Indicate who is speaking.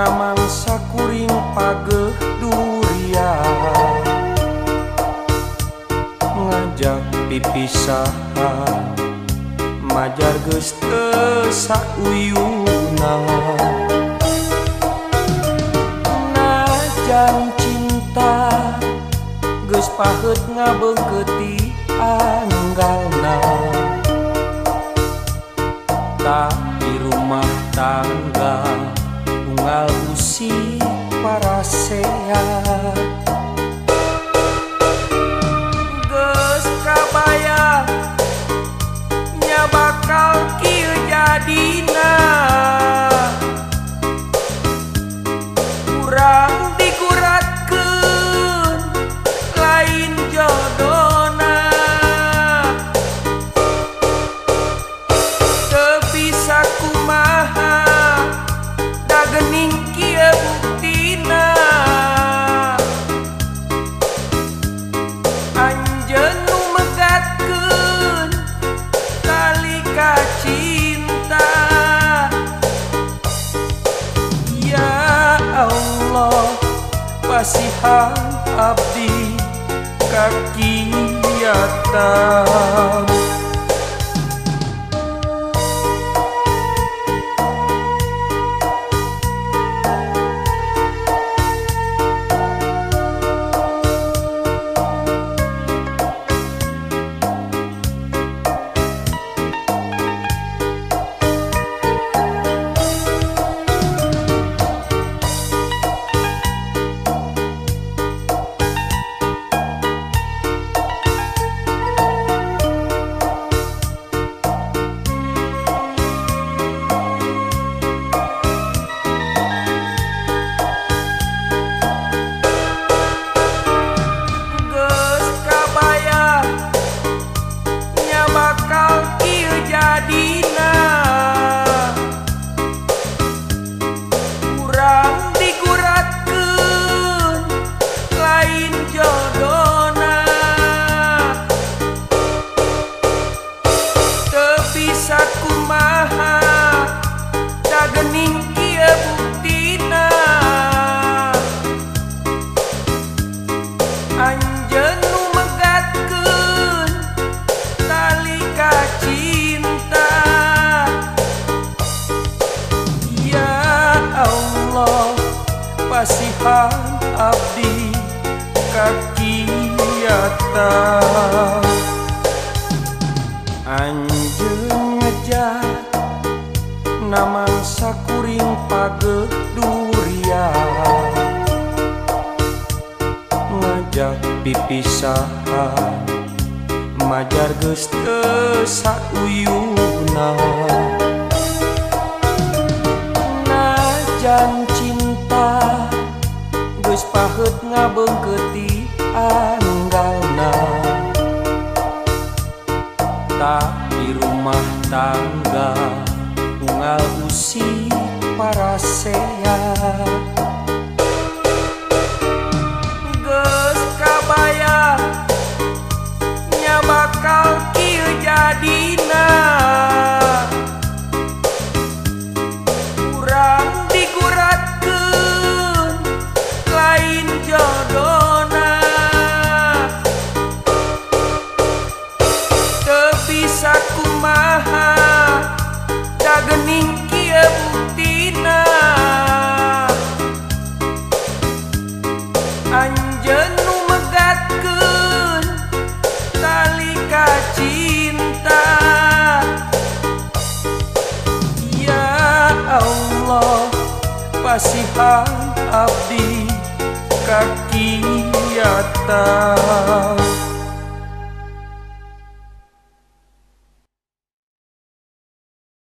Speaker 1: naman sakuring page duria ngajak pipisahan majar geus teu sauyuna najan cinta geus paheut ngabengketi anggalna tapi rumah tangga. algo sim para cear. kasihan abdi kaki kakiatan kata Anjeng ngejar Nama sakuring Ngajak pipisah Majar geus teu passear. kasihan abdi kaki atas.